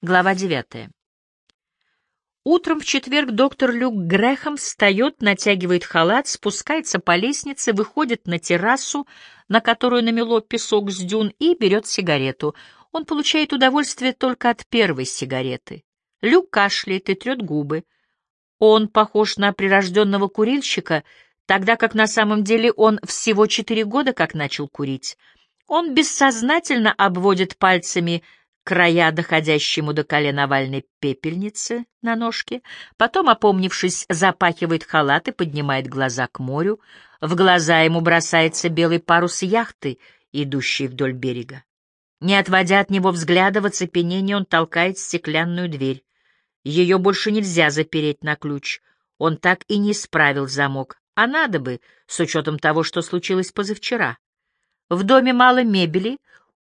Глава девятая. Утром в четверг доктор Люк Грэхэм встает, натягивает халат, спускается по лестнице, выходит на террасу, на которую намело песок с дюн, и берет сигарету. Он получает удовольствие только от первой сигареты. Люк кашляет и трет губы. Он похож на прирожденного курильщика, тогда как на самом деле он всего четыре года как начал курить. Он бессознательно обводит пальцами края, доходящему до колена овальной пепельницы на ножке, потом, опомнившись, запахивает халат и поднимает глаза к морю. В глаза ему бросается белый парус яхты, идущий вдоль берега. Не отводя от него взгляда, в оцепенении он толкает стеклянную дверь. Ее больше нельзя запереть на ключ. Он так и не справил замок, а надо бы, с учетом того, что случилось позавчера. В доме мало мебели,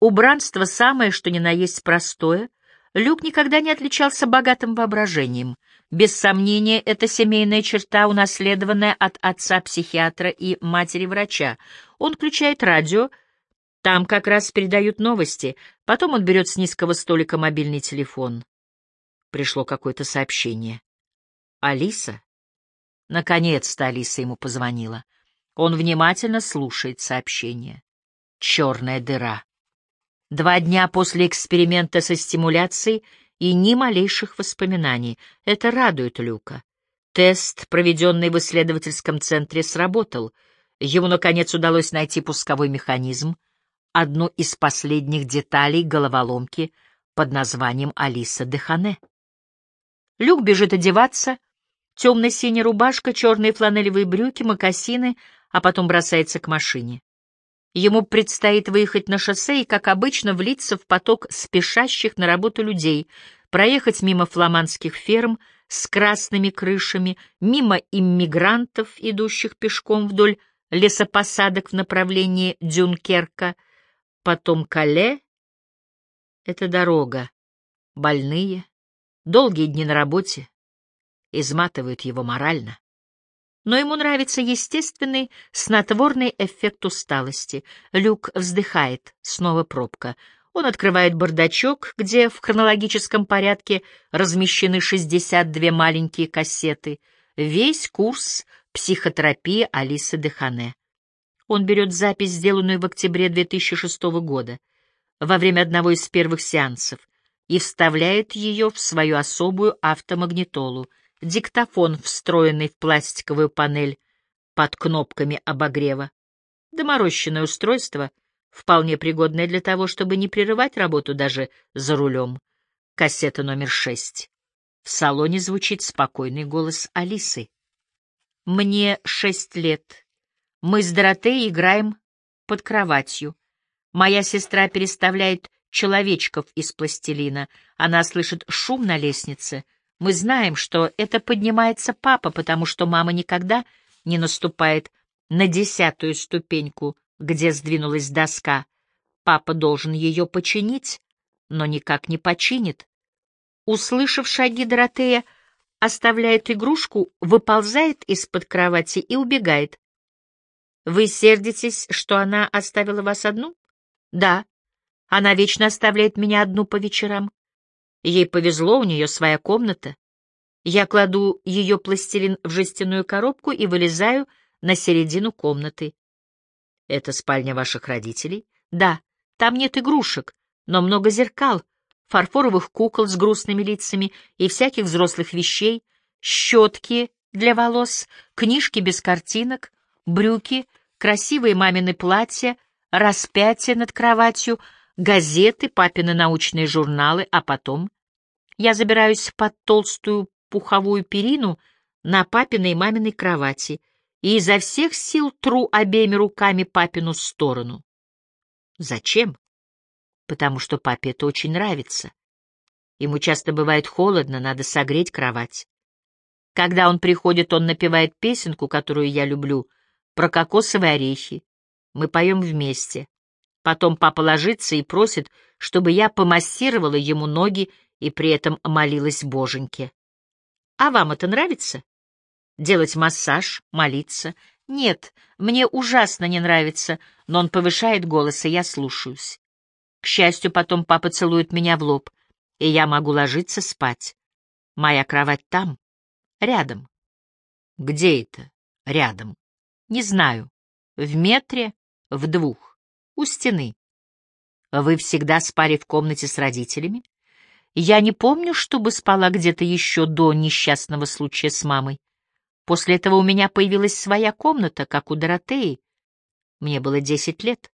Убранство самое, что ни на есть простое. Люк никогда не отличался богатым воображением. Без сомнения, это семейная черта, унаследованная от отца-психиатра и матери-врача. Он включает радио, там как раз передают новости. Потом он берет с низкого столика мобильный телефон. Пришло какое-то сообщение. «Алиса?» Наконец-то Алиса ему позвонила. Он внимательно слушает сообщение. Черная дыра. Два дня после эксперимента со стимуляцией и ни малейших воспоминаний. Это радует Люка. Тест, проведенный в исследовательском центре, сработал. Ему, наконец, удалось найти пусковой механизм, одну из последних деталей головоломки под названием Алиса Дехане. Люк бежит одеваться, темно-синяя рубашка, черные фланелевые брюки, мокасины, а потом бросается к машине. Ему предстоит выехать на шоссе и, как обычно, влиться в поток спешащих на работу людей, проехать мимо фламандских ферм с красными крышами, мимо иммигрантов, идущих пешком вдоль лесопосадок в направлении Дюнкерка, потом Кале. Это дорога. Больные, долгие дни на работе изматывают его морально но ему нравится естественный снотворный эффект усталости. Люк вздыхает, снова пробка. Он открывает бардачок, где в хронологическом порядке размещены 62 маленькие кассеты. Весь курс психотерапии Алисы Дехане. Он берет запись, сделанную в октябре 2006 года, во время одного из первых сеансов, и вставляет ее в свою особую автомагнитолу — диктофон, встроенный в пластиковую панель под кнопками обогрева. Доморощенное устройство, вполне пригодное для того, чтобы не прерывать работу даже за рулем. Кассета номер шесть. В салоне звучит спокойный голос Алисы. «Мне шесть лет. Мы с Доротеей играем под кроватью. Моя сестра переставляет человечков из пластилина. Она слышит шум на лестнице. Мы знаем, что это поднимается папа, потому что мама никогда не наступает на десятую ступеньку, где сдвинулась доска. Папа должен ее починить, но никак не починит. Услышав шаги Доротея, оставляет игрушку, выползает из-под кровати и убегает. Вы сердитесь, что она оставила вас одну? Да. Она вечно оставляет меня одну по вечерам. Ей повезло, у нее своя комната. Я кладу ее пластилин в жестяную коробку и вылезаю на середину комнаты. Это спальня ваших родителей? Да, там нет игрушек, но много зеркал, фарфоровых кукол с грустными лицами и всяких взрослых вещей, щетки для волос, книжки без картинок, брюки, красивые мамины платья, распятие над кроватью, газеты, папины научные журналы, а потом я забираюсь под толстую пуховую перину на папиной и маминой кровати и изо всех сил тру обеими руками папину сторону. Зачем? Потому что папе это очень нравится. Ему часто бывает холодно, надо согреть кровать. Когда он приходит, он напевает песенку, которую я люблю, про кокосовые орехи. Мы поем вместе. Потом папа ложится и просит, чтобы я помассировала ему ноги и при этом молилась Боженьке. А вам это нравится? Делать массаж, молиться? Нет, мне ужасно не нравится, но он повышает голос, и я слушаюсь. К счастью, потом папа целует меня в лоб. и я могу ложиться спать. Моя кровать там, рядом. Где это рядом? Не знаю. В метре, в двух, у стены. Вы всегда спали в комнате с родителями? Я не помню, чтобы спала где-то еще до несчастного случая с мамой. После этого у меня появилась своя комната, как у Доротеи. Мне было десять лет.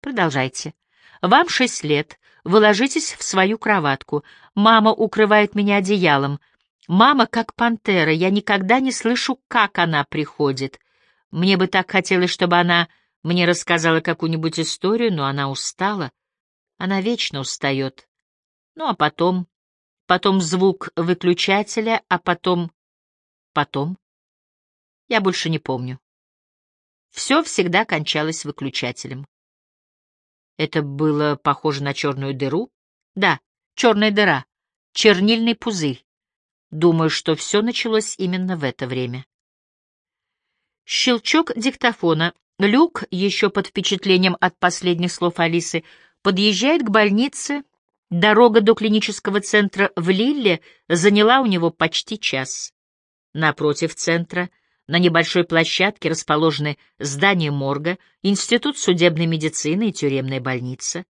Продолжайте. Вам шесть лет. Вы ложитесь в свою кроватку. Мама укрывает меня одеялом. Мама как пантера. Я никогда не слышу, как она приходит. Мне бы так хотелось, чтобы она мне рассказала какую-нибудь историю, но она устала. Она вечно устает. Ну, а потом... Потом звук выключателя, а потом... Потом... Я больше не помню. Все всегда кончалось выключателем. Это было похоже на черную дыру? Да, черная дыра, чернильный пузырь. Думаю, что все началось именно в это время. Щелчок диктофона. Люк, еще под впечатлением от последних слов Алисы, подъезжает к больнице. Дорога до клинического центра в Лилле заняла у него почти час. Напротив центра — на небольшой площадке расположены здание морга, Институт судебной медицины и тюремная больница.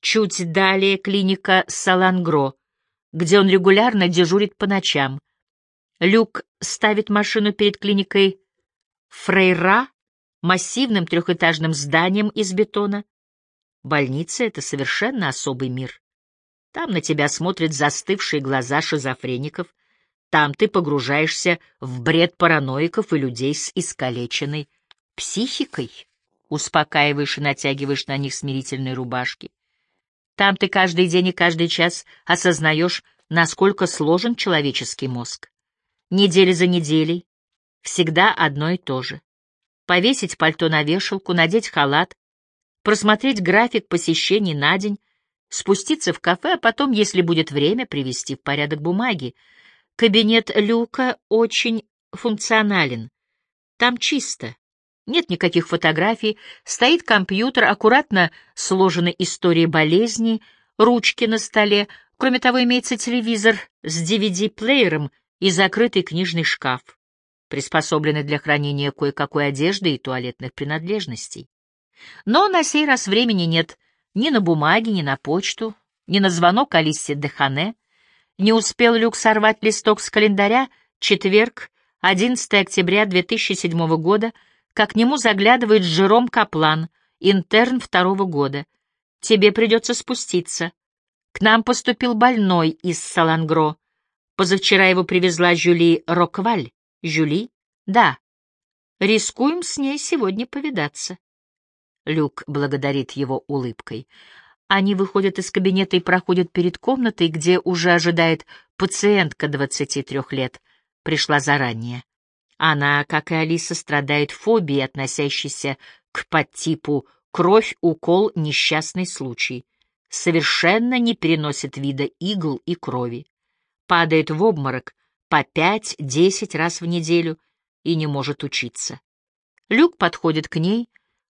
Чуть далее клиника Салангро, где он регулярно дежурит по ночам. Люк ставит машину перед клиникой Фрейра, массивным трехэтажным зданием из бетона. Больница — это совершенно особый мир. Там на тебя смотрят застывшие глаза шизофреников, там ты погружаешься в бред параноиков и людей с искалеченной психикой, успокаиваешь и натягиваешь на них смирительные рубашки. Там ты каждый день и каждый час осознаешь, насколько сложен человеческий мозг. Недели за неделей, всегда одно и то же. Повесить пальто на вешалку, надеть халат, просмотреть график посещений на день, спуститься в кафе, а потом, если будет время, привести в порядок бумаги, Кабинет Люка очень функционален. Там чисто. Нет никаких фотографий, стоит компьютер, аккуратно сложены истории болезней, ручки на столе. Кроме того, имеется телевизор с DVD-плеером и закрытый книжный шкаф, приспособленный для хранения кое-какой одежды и туалетных принадлежностей. Но на сей раз времени нет ни на бумаге, ни на почту, ни на звонок Алисе Дехане — не успел Люк сорвать листок с календаря, четверг, 11 октября 2007 года, как к нему заглядывает Жером Каплан, интерн второго года. «Тебе придется спуститься. К нам поступил больной из Салангро. Позавчера его привезла Жюли Рокваль. Жюли? Да. Рискуем с ней сегодня повидаться». Люк благодарит его улыбкой. Они выходят из кабинета и проходят перед комнатой, где уже ожидает пациентка 23 лет. Пришла заранее. Она, как и Алиса, страдает фобией, относящейся к подтипу «кровь, укол, несчастный случай». Совершенно не переносит вида игл и крови. Падает в обморок по пять-десять раз в неделю и не может учиться. Люк подходит к ней,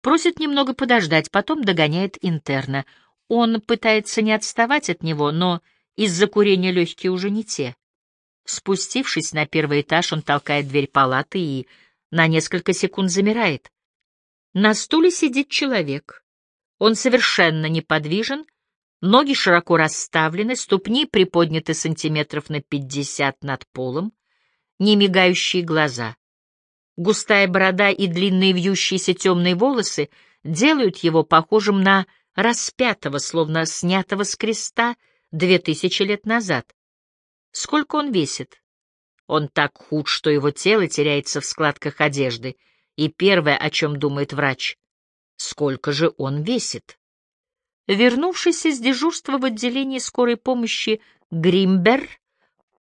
просит немного подождать, потом догоняет интерна — он пытается не отставать от него, но из-за курения легкие уже не те. Спустившись на первый этаж, он толкает дверь палаты и на несколько секунд замирает. На стуле сидит человек. Он совершенно неподвижен, ноги широко расставлены, ступни приподняты сантиметров на пятьдесят над полом, немигающие глаза. Густая борода и длинные вьющиеся темные волосы делают его похожим на распятого, словно снятого с креста две тысячи лет назад. Сколько он весит? Он так худ, что его тело теряется в складках одежды, и первое, о чем думает врач, сколько же он весит? Вернувшись из дежурства в отделении скорой помощи, Гримбер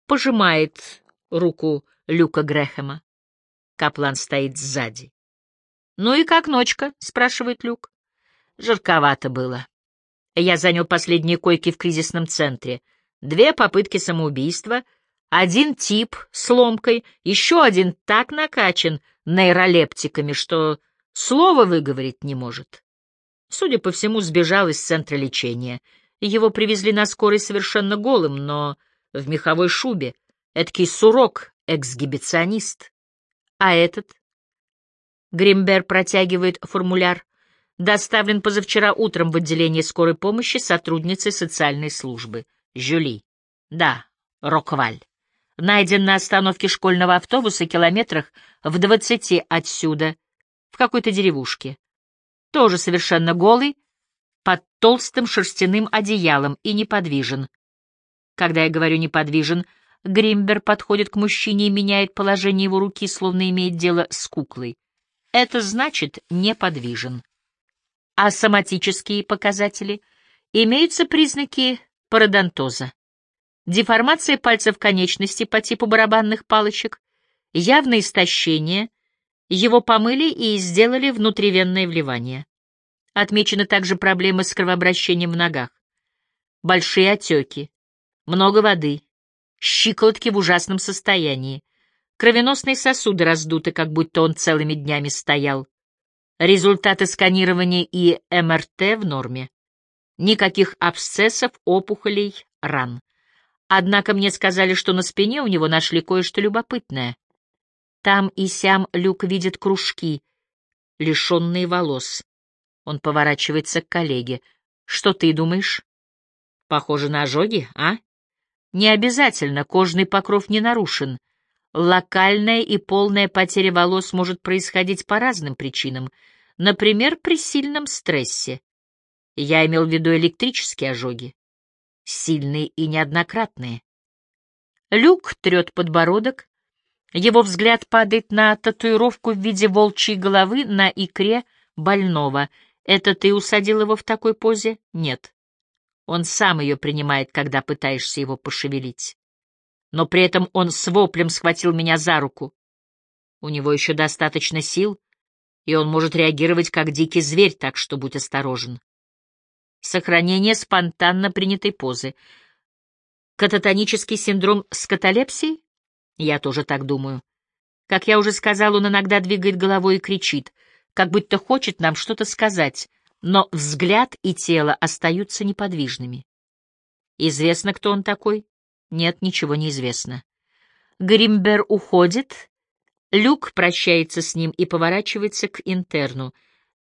пожимает руку Люка Грэхэма. Каплан стоит сзади. «Ну и как ночка?» — спрашивает Люк. Жарковато было. Я занял последние койки в кризисном центре. Две попытки самоубийства, один тип с ломкой, еще один так накачан нейролептиками, что слова выговорить не может. Судя по всему, сбежал из центра лечения. Его привезли на скорой совершенно голым, но в меховой шубе. Эдакий сурок, эксгибиционист. А этот? Гримбер протягивает формуляр. Доставлен позавчера утром в отделение скорой помощи сотрудницей социальной службы. Жюли. Да, Рокваль. Найден на остановке школьного автобуса километрах в двадцати отсюда, в какой-то деревушке. Тоже совершенно голый, под толстым шерстяным одеялом и неподвижен. Когда я говорю «неподвижен», Гримбер подходит к мужчине и меняет положение его руки, словно имеет дело с куклой. Это значит «неподвижен». А соматические показатели имеются признаки пародонтоза. Деформация пальцев конечностей по типу барабанных палочек, явное истощение, его помыли и сделали внутривенное вливание. Отмечены также проблемы с кровообращением в ногах. Большие отеки, много воды, щиколотки в ужасном состоянии, кровеносные сосуды раздуты, как будто он целыми днями стоял. Результаты сканирования и МРТ в норме. Никаких абсцессов, опухолей, ран. Однако мне сказали, что на спине у него нашли кое-что любопытное. Там и сям Люк видит кружки, лишенные волос. Он поворачивается к коллеге. Что ты думаешь? Похоже на ожоги, а? Не обязательно, кожный покров не нарушен. Локальная и полная потеря волос может происходить по разным причинам, например, при сильном стрессе. Я имел в виду электрические ожоги. Сильные и неоднократные. Люк трет подбородок. Его взгляд падает на татуировку в виде волчьей головы на икре больного. Это ты усадил его в такой позе? Нет. Он сам ее принимает, когда пытаешься его пошевелить но при этом он с воплем схватил меня за руку. У него еще достаточно сил, и он может реагировать как дикий зверь, так что будь осторожен. Сохранение спонтанно принятой позы. Кататонический синдром с каталепсией? Я тоже так думаю. Как я уже сказал, он иногда двигает головой и кричит, как будто хочет нам что-то сказать, но взгляд и тело остаются неподвижными. Известно, кто он такой? Нет, ничего не известно. Гримбер уходит. Люк прощается с ним и поворачивается к интерну.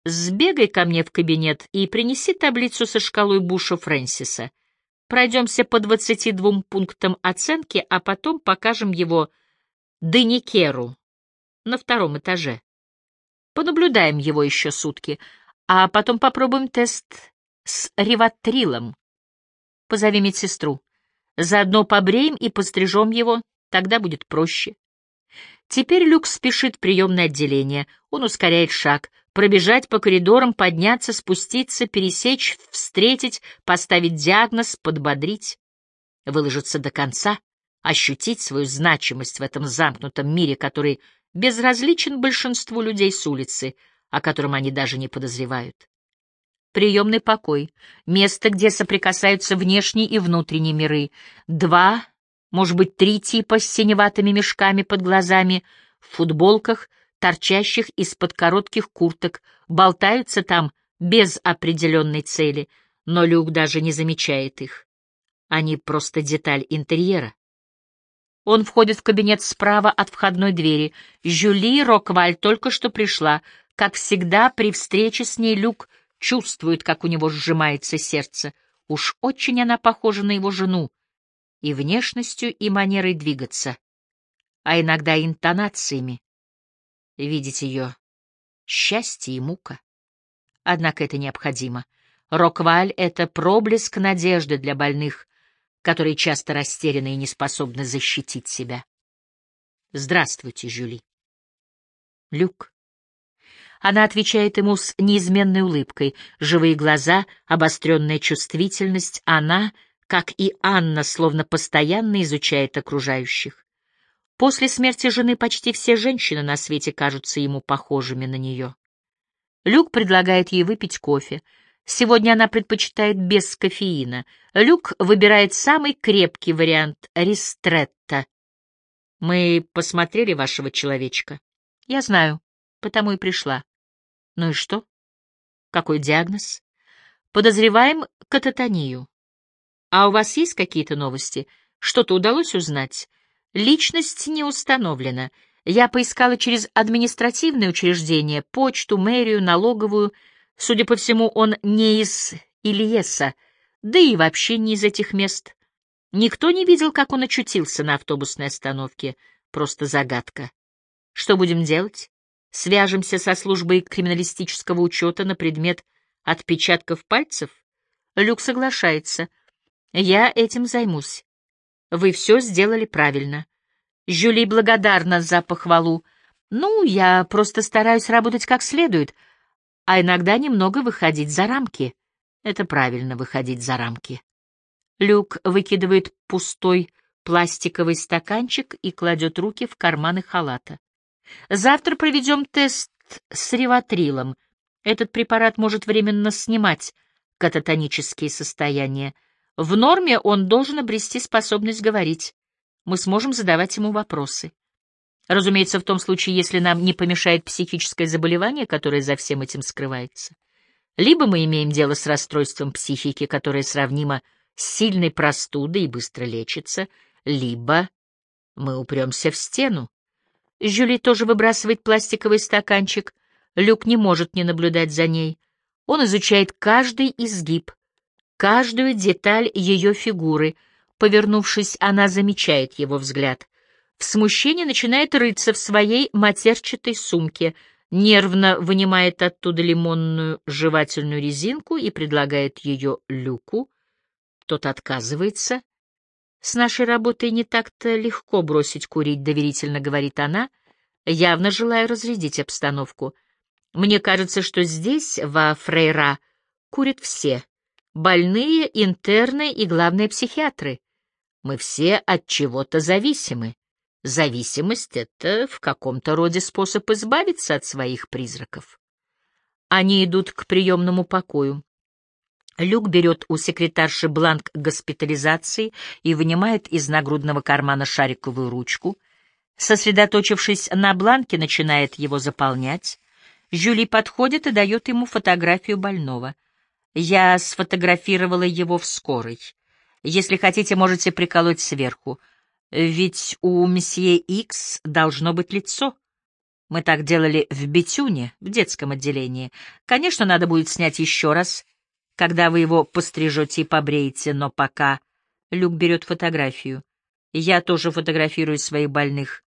«Сбегай ко мне в кабинет и принеси таблицу со шкалой Буша Фрэнсиса. Пройдемся по двадцати двум пунктам оценки, а потом покажем его Деникеру на втором этаже. Понаблюдаем его еще сутки, а потом попробуем тест с реватрилом. Позови медсестру. Заодно побреем и пострижем его, тогда будет проще. Теперь Люк спешит в приемное отделение. Он ускоряет шаг. Пробежать по коридорам, подняться, спуститься, пересечь, встретить, поставить диагноз, подбодрить. Выложиться до конца, ощутить свою значимость в этом замкнутом мире, который безразличен большинству людей с улицы, о котором они даже не подозревают приемный покой, место, где соприкасаются внешние и внутренние миры, два, может быть, три типа с синеватыми мешками под глазами, в футболках, торчащих из-под коротких курток, болтаются там без определенной цели, но Люк даже не замечает их. Они просто деталь интерьера. Он входит в кабинет справа от входной двери. Жюли Рокваль только что пришла. Как всегда, при встрече с ней Люк чувствует, как у него сжимается сердце. Уж очень она похожа на его жену, и внешностью, и манерой двигаться, а иногда интонациями. Видеть ее — счастье и мука. Однако это необходимо. Рокваль — это проблеск надежды для больных, которые часто растеряны и не способны защитить себя. Здравствуйте, Жюли. Люк. Она отвечает ему с неизменной улыбкой, живые глаза, обостренная чувствительность. Она, как и Анна, словно постоянно изучает окружающих. После смерти жены почти все женщины на свете кажутся ему похожими на нее. Люк предлагает ей выпить кофе. Сегодня она предпочитает без кофеина. Люк выбирает самый крепкий вариант — ристретта. «Мы посмотрели вашего человечка?» «Я знаю, потому и пришла. Ну и что? Какой диагноз? Подозреваем кататонию. А у вас есть какие-то новости? Что-то удалось узнать? Личность не установлена. Я поискала через административные учреждения, почту, мэрию, налоговую. Судя по всему, он не из Ильеса, да и вообще не из этих мест. Никто не видел, как он очутился на автобусной остановке. Просто загадка. Что будем делать? Свяжемся со службой криминалистического учета на предмет отпечатков пальцев? Люк соглашается. Я этим займусь. Вы все сделали правильно. Жюли благодарна за похвалу. Ну, я просто стараюсь работать как следует, а иногда немного выходить за рамки. Это правильно, выходить за рамки. Люк выкидывает пустой пластиковый стаканчик и кладет руки в карманы халата. Завтра проведем тест с реватрилом. Этот препарат может временно снимать кататонические состояния. В норме он должен обрести способность говорить. Мы сможем задавать ему вопросы. Разумеется, в том случае, если нам не помешает психическое заболевание, которое за всем этим скрывается. Либо мы имеем дело с расстройством психики, которое сравнимо с сильной простудой и быстро лечится, либо мы упремся в стену. Жюли тоже выбрасывает пластиковый стаканчик. Люк не может не наблюдать за ней. Он изучает каждый изгиб, каждую деталь ее фигуры. Повернувшись, она замечает его взгляд. В смущении начинает рыться в своей матерчатой сумке, нервно вынимает оттуда лимонную жевательную резинку и предлагает ее Люку. Тот отказывается. «С нашей работой не так-то легко бросить курить», — доверительно говорит она, явно желая разрядить обстановку. «Мне кажется, что здесь, во Фрейра, курят все, больные, интерны и, главные психиатры. Мы все от чего-то зависимы. Зависимость — это в каком-то роде способ избавиться от своих призраков. Они идут к приемному покою. Люк берет у секретарши бланк госпитализации и вынимает из нагрудного кармана шариковую ручку. Сосредоточившись на бланке, начинает его заполнять. Жюли подходит и дает ему фотографию больного — я сфотографировала его в скорой. Если хотите, можете приколоть сверху. Ведь у месье Икс должно быть лицо. Мы так делали в Бетюне, в детском отделении. Конечно, надо будет снять еще раз, когда вы его пострижете и побреете, но пока... Люк берет фотографию. Я тоже фотографирую своих больных.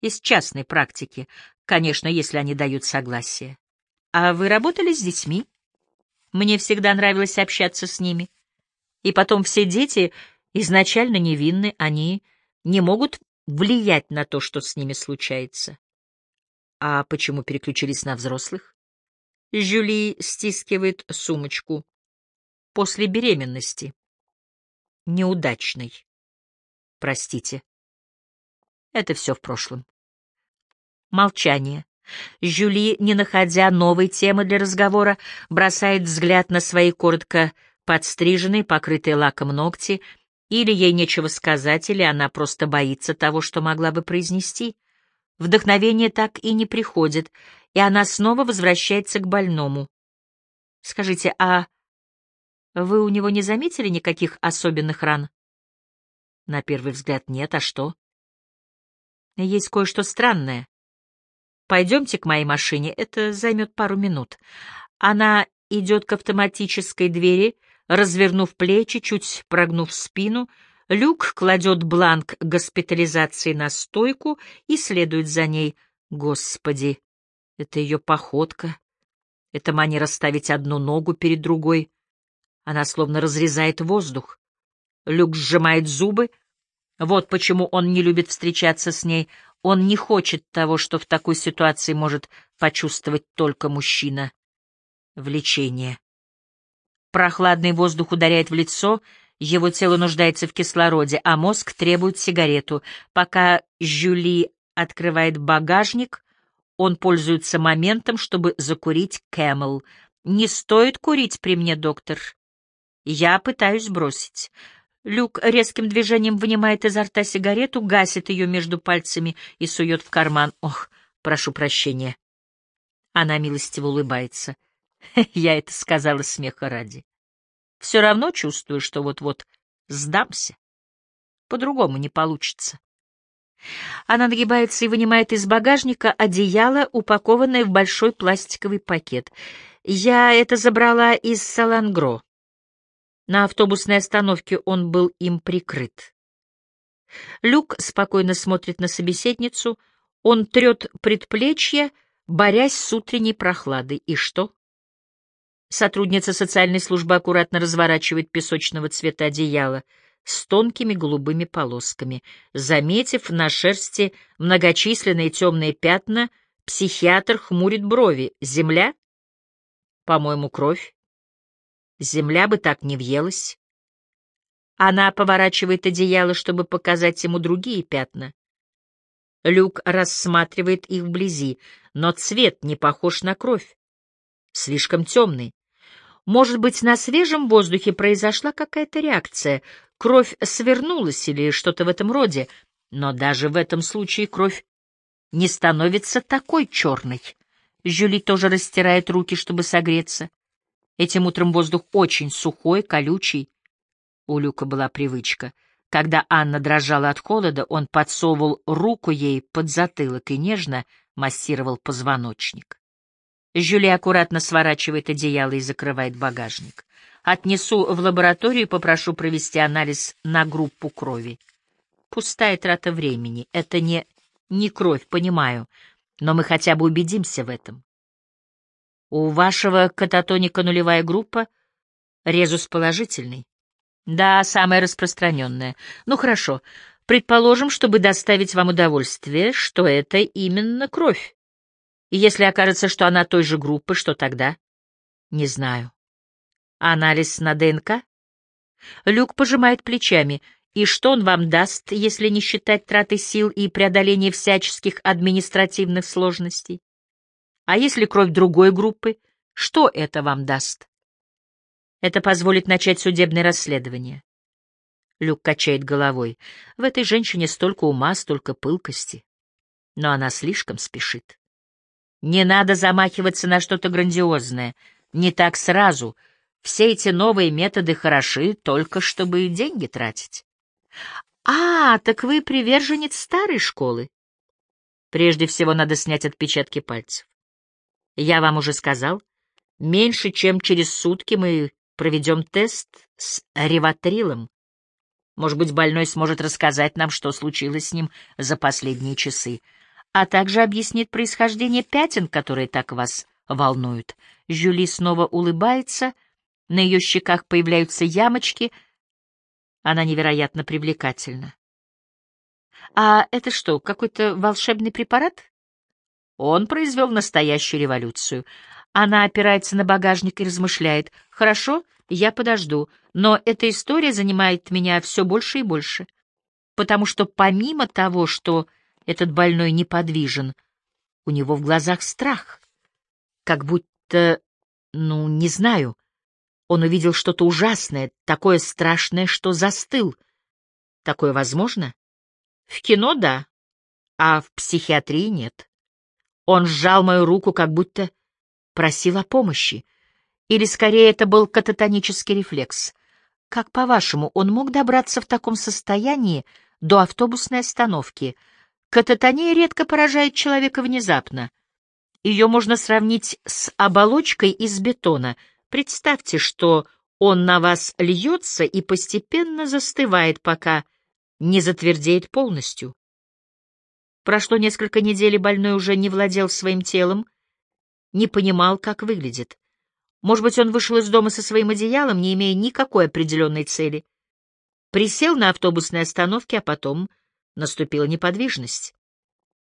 Из частной практики, конечно, если они дают согласие. А вы работали с детьми? Мне всегда нравилось общаться с ними. И потом все дети изначально невинны, они не могут влиять на то, что с ними случается. А почему переключились на взрослых? Жюли стискивает сумочку. После беременности. Неудачной. Простите. Это все в прошлом. Молчание. Жюли, не находя новой темы для разговора, бросает взгляд на свои коротко подстриженные, покрытые лаком ногти, или ей нечего сказать, или она просто боится того, что могла бы произнести. Вдохновение так и не приходит, и она снова возвращается к больному. «Скажите, а вы у него не заметили никаких особенных ран?» На первый взгляд нет, а что? Есть кое-что странное. Пойдемте к моей машине, это займет пару минут. Она идет к автоматической двери, развернув плечи, чуть прогнув спину. Люк кладет бланк госпитализации на стойку и следует за ней. Господи, это ее походка. Это манера ставить одну ногу перед другой. Она словно разрезает воздух. Люк сжимает зубы. Вот почему он не любит встречаться с ней. Он не хочет того, что в такой ситуации может почувствовать только мужчина. Влечение. Прохладный воздух ударяет в лицо, его тело нуждается в кислороде, а мозг требует сигарету. Пока Жюли открывает багажник, он пользуется моментом, чтобы закурить Camel. «Не стоит курить при мне, доктор. Я пытаюсь бросить. Люк резким движением вынимает изо рта сигарету, гасит ее между пальцами и сует в карман. Ох, прошу прощения. Она милостиво улыбается. Я это сказала смеха ради. Все равно чувствую, что вот-вот Сдамся. По-другому не получится. Она нагибается и вынимает из багажника одеяло, упакованное в большой пластиковый пакет. Я это забрала из Салангро. На автобусной остановке он был им прикрыт. Люк спокойно смотрит на собеседницу, он трет предплечье, борясь с утренней прохладой. И что? Сотрудница социальной службы аккуратно разворачивает песочного цвета одеяло с тонкими голубыми полосками. Заметив на шерсти многочисленные темные пятна, психиатр хмурит брови. Земля? По-моему, кровь. Земля бы так не въелась. Она поворачивает одеяло, чтобы показать ему другие пятна. Люк рассматривает их вблизи, но цвет не похож на кровь. Слишком темный. Может быть, на свежем воздухе произошла какая-то реакция, кровь свернулась или что-то в этом роде, но даже в этом случае кровь не становится такой черной. Жюли тоже растирает руки, чтобы согреться. Этим утром воздух очень сухой, колючий. У Люка была привычка. Когда Анна дрожала от холода, он подсовывал руку ей под затылок и нежно массировал позвоночник. Жюли аккуратно сворачивает одеяло и закрывает багажник. Отнесу в лабораторию и попрошу провести анализ на группу крови. Пустая трата времени. Это не... не кровь, понимаю. Но мы хотя бы убедимся в этом. У вашего кататоника нулевая группа? Резус положительный? Да, самая распространенная. Ну хорошо. Предположим, чтобы доставить вам удовольствие, что это именно кровь. И если окажется, что она той же группы, что тогда? Не знаю. Анализ на ДНК? Люк пожимает плечами. И что он вам даст, если не считать траты сил и преодоления всяческих административных сложностей? А если кровь другой группы, что это вам даст? Это позволит начать судебное расследование. Люк качает головой. В этой женщине столько ума, столько пылкости. Но она слишком спешит. Не надо замахиваться на что-то грандиозное. Не так сразу. Все эти новые методы хороши, только чтобы деньги тратить. А, так вы приверженец старой школы. Прежде всего надо снять отпечатки пальцев. Я вам уже сказал, меньше чем через сутки мы проведем тест с реватрилом. Может быть, больной сможет рассказать нам, что случилось с ним за последние часы а также объяснит происхождение пятен, которые так вас волнуют. Жюли снова улыбается, на ее щеках появляются ямочки. Она невероятно привлекательна. А это что, какой-то волшебный препарат? Он произвел настоящую революцию. Она опирается на багажник и размышляет. Хорошо, я подожду, но эта история занимает меня все больше и больше. Потому что помимо того, что этот больной неподвижен. У него в глазах страх. Как будто, ну, не знаю, он увидел что-то ужасное, такое страшное, что застыл. Такое возможно? В кино — да, а в психиатрии — нет. Он сжал мою руку, как будто просил о помощи. Или, скорее, это был кататонический рефлекс. Как, по-вашему, он мог добраться в таком состоянии до автобусной остановки — Кататония редко поражает человека внезапно. Ее можно сравнить с оболочкой из бетона. Представьте, что он на вас льется и постепенно застывает, пока не затвердеет полностью. Прошло несколько недель, и больной уже не владел своим телом, не понимал, как выглядит. Может быть, он вышел из дома со своим одеялом, не имея никакой определенной цели. Присел на автобусной остановке, а потом наступила неподвижность.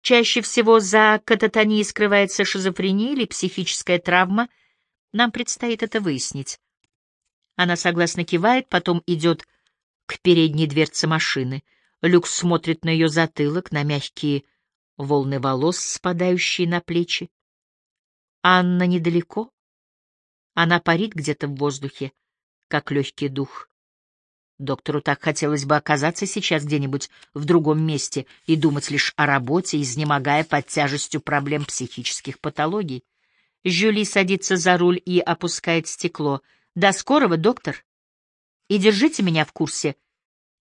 Чаще всего за кататонией скрывается шизофрения или психическая травма. Нам предстоит это выяснить. Она согласно кивает, потом идет к передней дверце машины. Люк смотрит на ее затылок, на мягкие волны волос, спадающие на плечи. Анна недалеко. Она парит где-то в воздухе, как легкий дух. Доктору так хотелось бы оказаться сейчас где-нибудь в другом месте и думать лишь о работе, изнемогая под тяжестью проблем психических патологий. Жюли садится за руль и опускает стекло. «До скорого, доктор. И держите меня в курсе,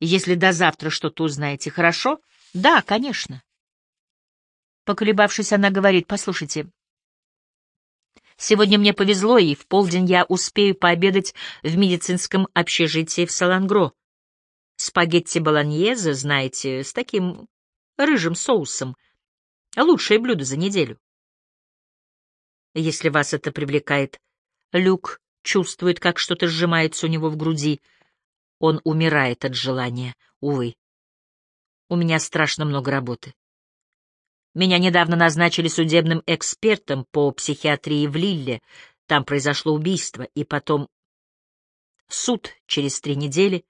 Если до завтра что-то узнаете, хорошо? Да, конечно. Поколебавшись, она говорит, послушайте, сегодня мне повезло, и в полдень я успею пообедать в медицинском общежитии в Салангро. Спагетти болоньезе, знаете, с таким рыжим соусом. Лучшее блюдо за неделю. Если вас это привлекает, Люк чувствует, как что-то сжимается у него в груди. Он умирает от желания, увы. У меня страшно много работы. Меня недавно назначили судебным экспертом по психиатрии в Лилле. Там произошло убийство, и потом суд через три недели.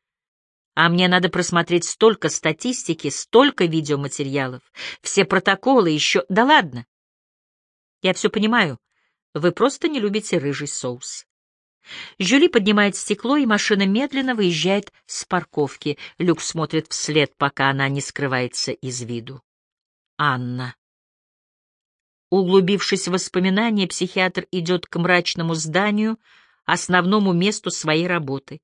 А мне надо просмотреть столько статистики, столько видеоматериалов, все протоколы еще... Да ладно. Я все понимаю. Вы просто не любите рыжий соус. Жюли поднимает стекло, и машина медленно выезжает с парковки. Люк смотрит вслед, пока она не скрывается из виду. Анна. Углубившись в воспоминания, психиатр идет к мрачному зданию, основному месту своей работы.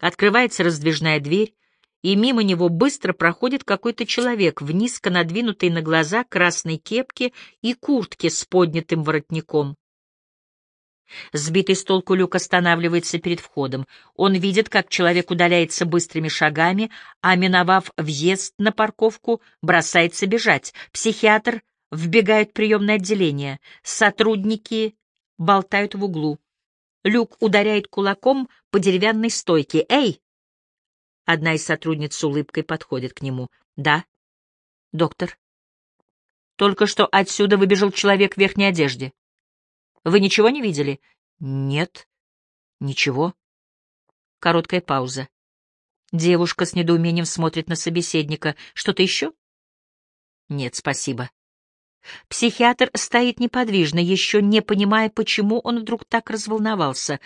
Открывается раздвижная дверь, и мимо него быстро проходит какой-то человек в низко надвинутой на глаза красной кепке и куртке с поднятым воротником. Сбитый с толку люк останавливается перед входом. Он видит, как человек удаляется быстрыми шагами, а, миновав въезд на парковку, бросается бежать. Психиатр вбегает в приемное отделение. Сотрудники болтают в углу. Люк ударяет кулаком по деревянной стойке. «Эй!» Одна из сотрудниц с улыбкой подходит к нему. «Да, доктор. Только что отсюда выбежал человек в верхней одежде. Вы ничего не видели? Нет. Ничего. Короткая пауза. Девушка с недоумением смотрит на собеседника. Что-то еще? Нет, спасибо. Психиатр стоит неподвижно, еще не понимая, почему он вдруг так разволновался.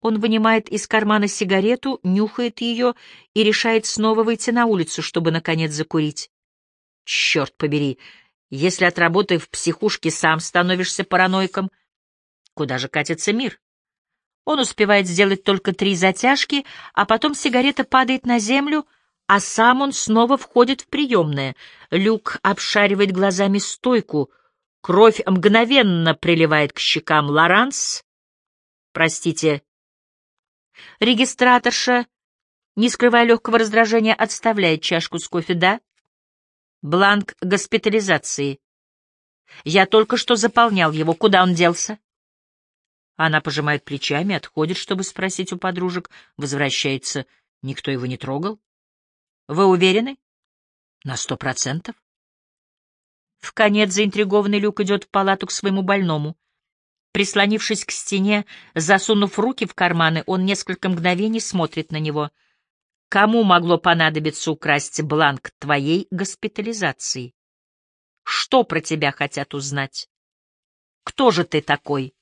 Он вынимает из кармана сигарету, нюхает ее и решает снова выйти на улицу, чтобы, наконец, закурить. Черт побери, если от работы в психушке сам становишься параноиком, Куда же катится мир? Он успевает сделать только три затяжки, а потом сигарета падает на землю, а сам он снова входит в приемное. Люк обшаривает глазами стойку. Кровь мгновенно приливает к щекам Лоранс. Простите. Регистраторша, не скрывая легкого раздражения, отставляет чашку с кофе, да? Бланк госпитализации. Я только что заполнял его. Куда он делся? Она пожимает плечами, отходит, чтобы спросить у подружек. Возвращается. Никто его не трогал. Вы уверены? На сто процентов. В конец заинтригованный Люк идет в палату к своему больному. Прислонившись к стене, засунув руки в карманы, он несколько мгновений смотрит на него. Кому могло понадобиться украсть бланк твоей госпитализации? Что про тебя хотят узнать? Кто же ты такой?